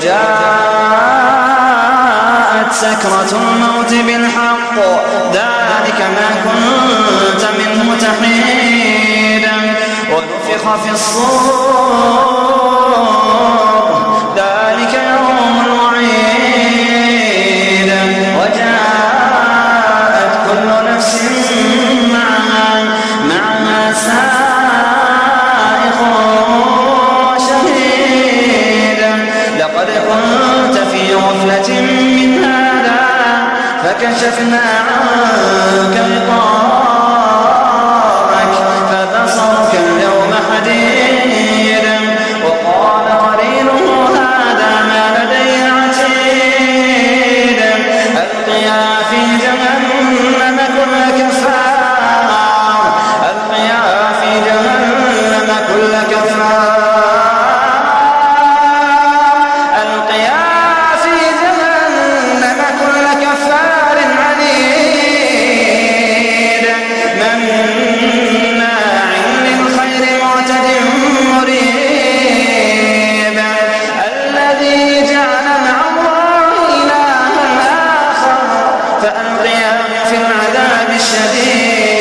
وجاءت سكرة الموت بالحق. ذلك ما كنت منه تحيد ونفخ في الصور فكشفنا عنك غطاءك فبصرك اليوم حديد. وقال قرينه هذا ما لدي عتيد. ألقيا في جهنم كل كفار. ألقيا في جهنم كل كفار. في العذاب الشديد.